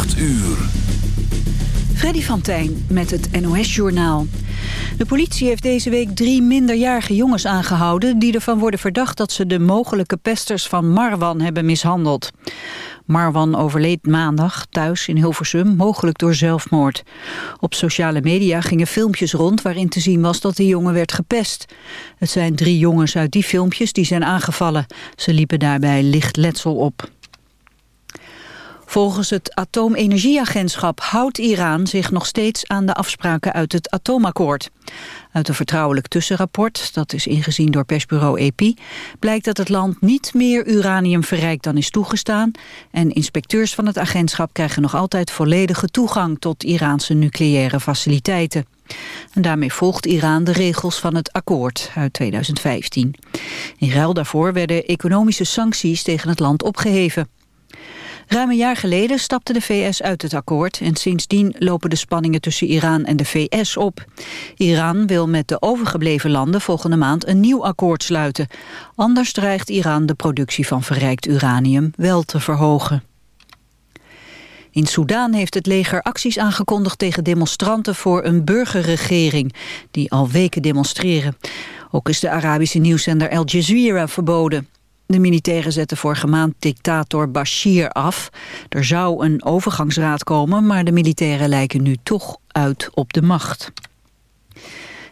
8 uur. Freddy van Tijn met het NOS-journaal. De politie heeft deze week drie minderjarige jongens aangehouden... die ervan worden verdacht dat ze de mogelijke pesters van Marwan hebben mishandeld. Marwan overleed maandag thuis in Hilversum, mogelijk door zelfmoord. Op sociale media gingen filmpjes rond waarin te zien was dat de jongen werd gepest. Het zijn drie jongens uit die filmpjes die zijn aangevallen. Ze liepen daarbij licht letsel op. Volgens het Atoomenergieagentschap houdt Iran zich nog steeds aan de afspraken uit het atoomakkoord. Uit een vertrouwelijk tussenrapport, dat is ingezien door persbureau EPI, blijkt dat het land niet meer uranium verrijkt dan is toegestaan en inspecteurs van het agentschap krijgen nog altijd volledige toegang tot Iraanse nucleaire faciliteiten. En daarmee volgt Iran de regels van het akkoord uit 2015. In ruil daarvoor werden economische sancties tegen het land opgeheven. Ruim een jaar geleden stapte de VS uit het akkoord... en sindsdien lopen de spanningen tussen Iran en de VS op. Iran wil met de overgebleven landen volgende maand een nieuw akkoord sluiten. Anders dreigt Iran de productie van verrijkt uranium wel te verhogen. In Soedan heeft het leger acties aangekondigd tegen demonstranten voor een burgerregering, die al weken demonstreren. Ook is de Arabische nieuwszender Al Jazeera verboden. De militairen zetten vorige maand dictator Bashir af. Er zou een overgangsraad komen, maar de militairen lijken nu toch uit op de macht.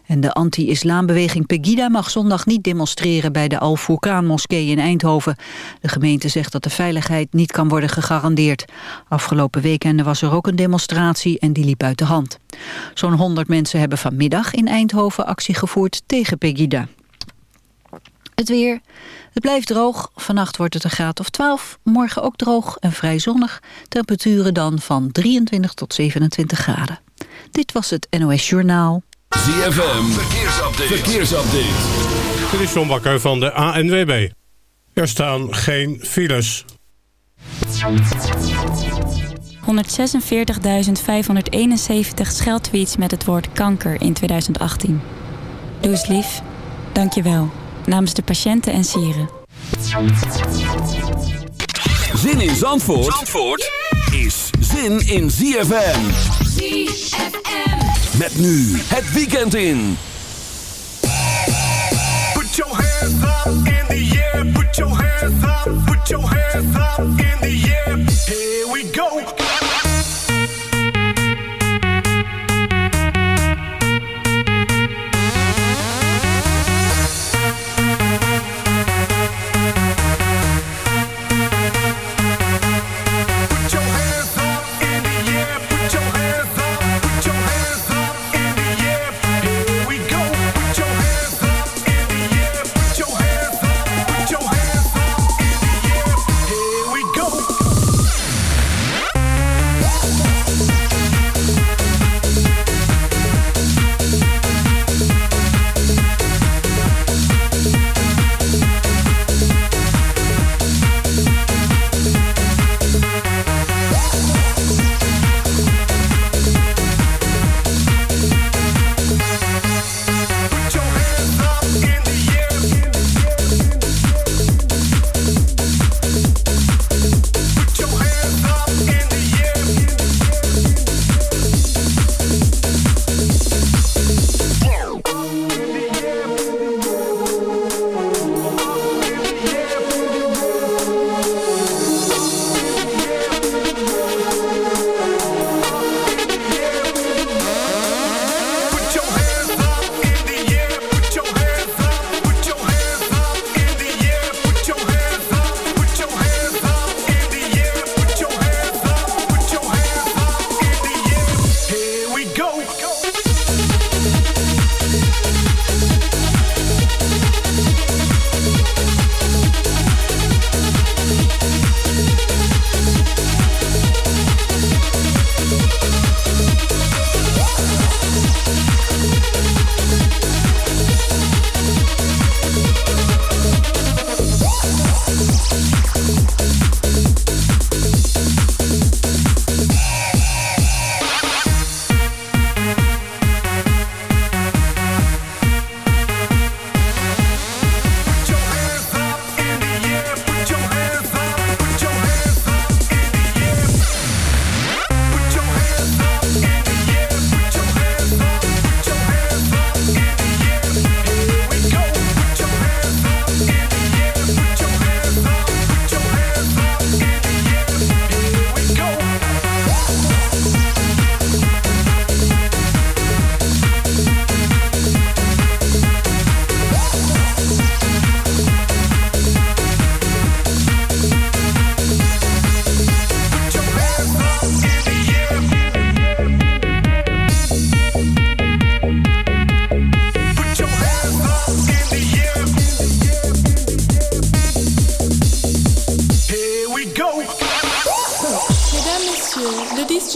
En de anti-islambeweging Pegida mag zondag niet demonstreren bij de Al-Furqaan-moskee in Eindhoven. De gemeente zegt dat de veiligheid niet kan worden gegarandeerd. Afgelopen weekende was er ook een demonstratie en die liep uit de hand. Zo'n 100 mensen hebben vanmiddag in Eindhoven actie gevoerd tegen Pegida. Het weer. Het blijft droog. Vannacht wordt het een graad of 12. Morgen ook droog en vrij zonnig. Temperaturen dan van 23 tot 27 graden. Dit was het NOS Journaal. ZFM. Verkeersupdate. Verkeersupdate. Dit is John Bakker van de ANWB. Er staan geen files. 146.571 scheldtweets met het woord kanker in 2018. Doe eens lief. Dank je wel namens de patiënten en sieren. Zin in Zandvoort, Zandvoort is zin in ZFM. ZFM. Met nu het weekend in. Put your hands up in the air, put your hands up, put your hands up in the air. Here we go.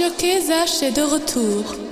Monsieur Kezache est de retour.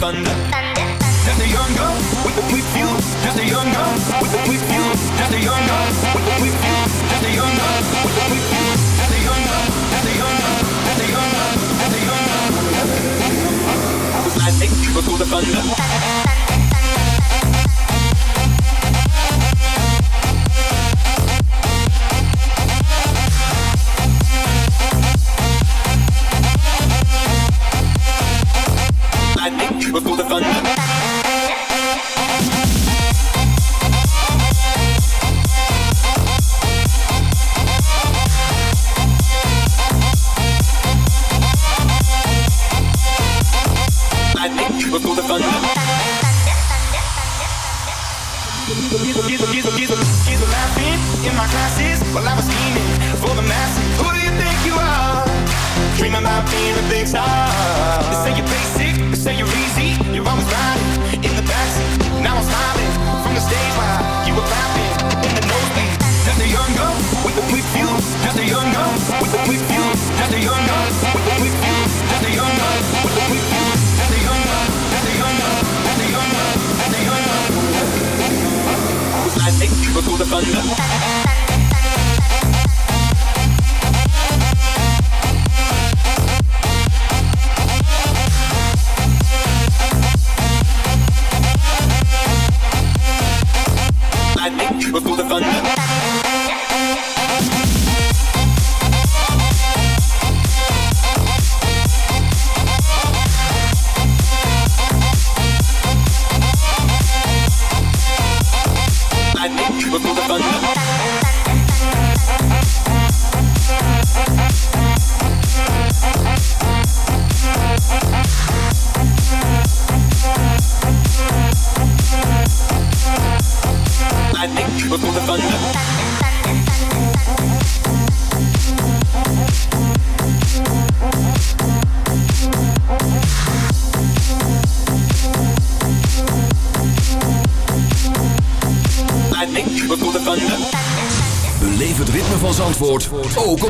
thunder. just a young gun with the quick fuse. Just a young gun with the quick fuse. Just a young gun with the quick fuse. Just a young gun with the quick fuse. Just a young gun. Just a young gun. Just a young gun. Just a young gun. I was lightning, but through the thunder.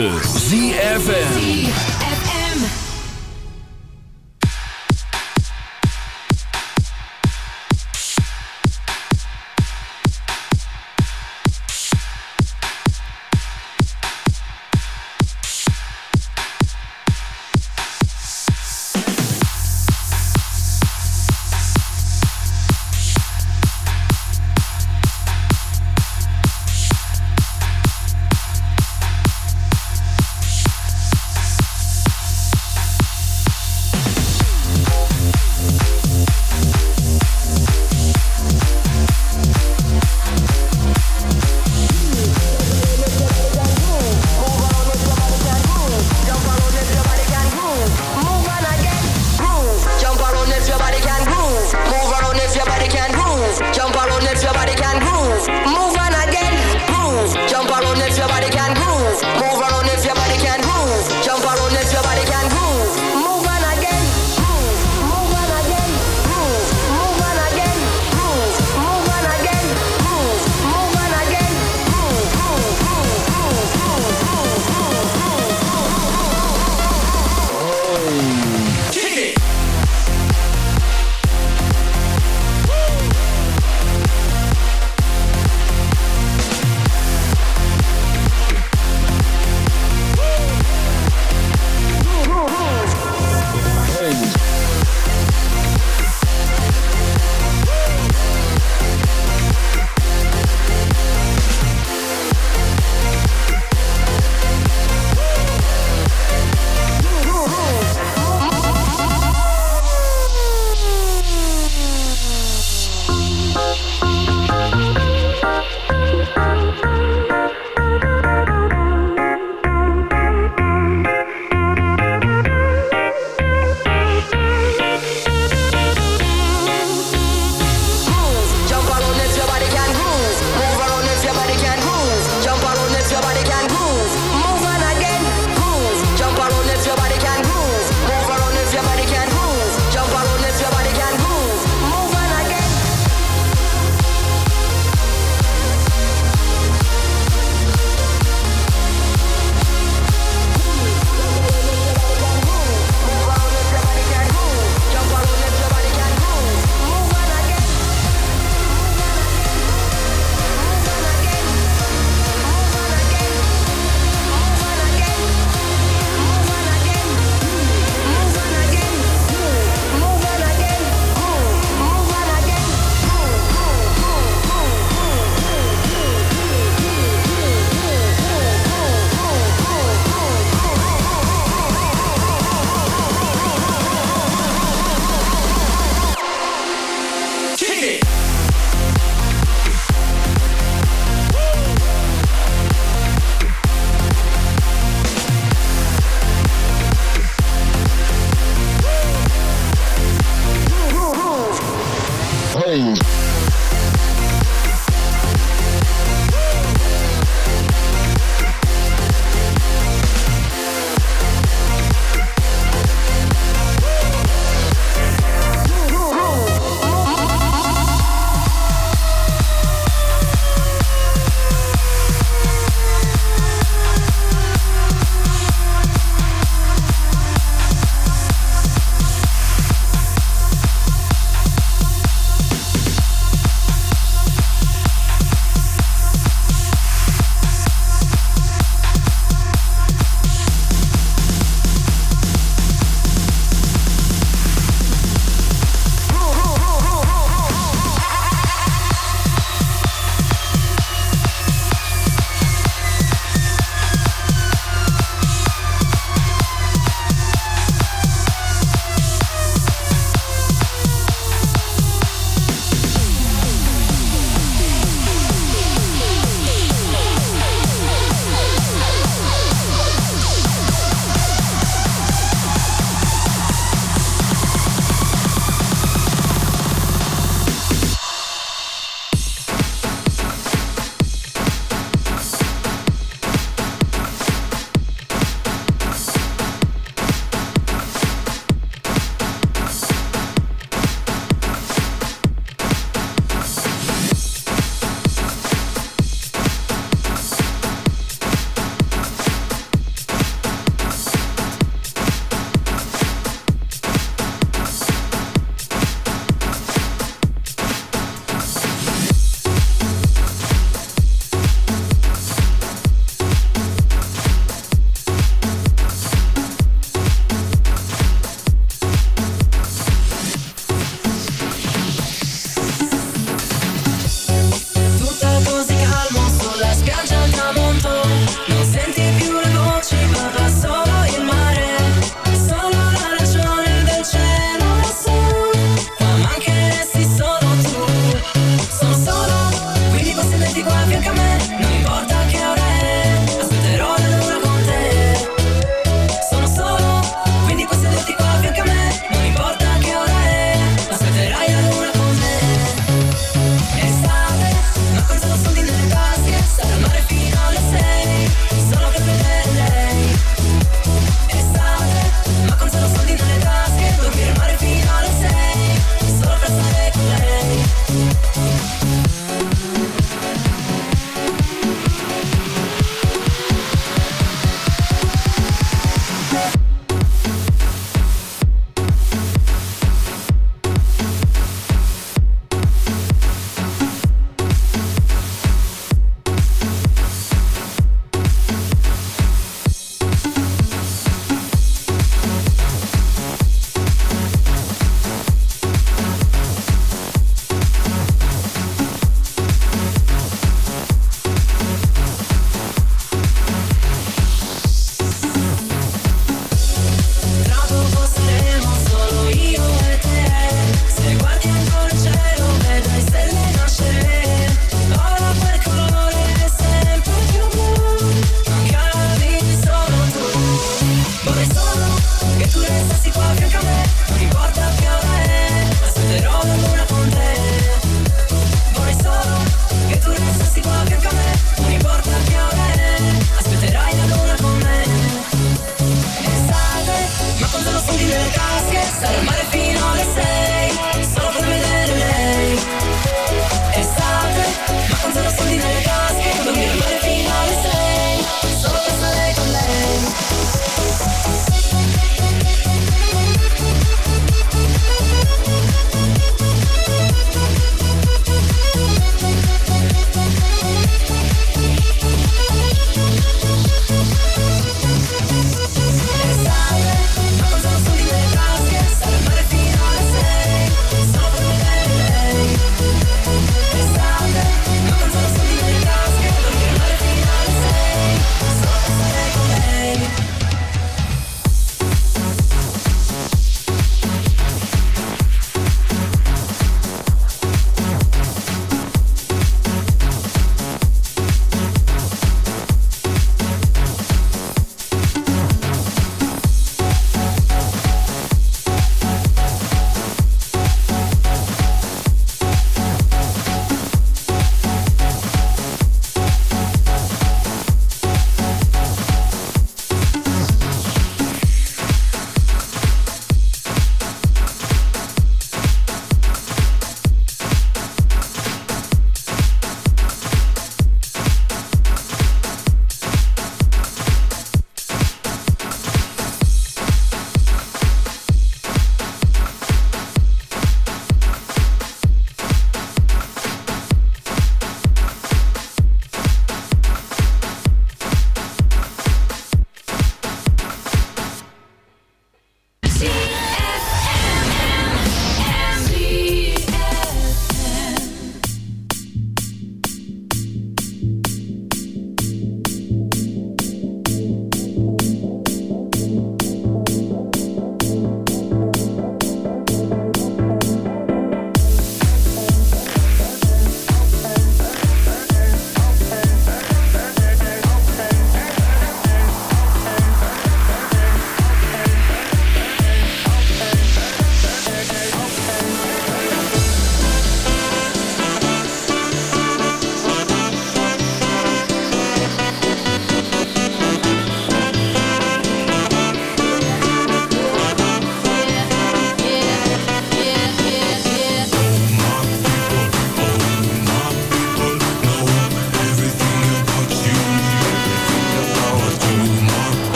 106.9 ZFN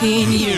can you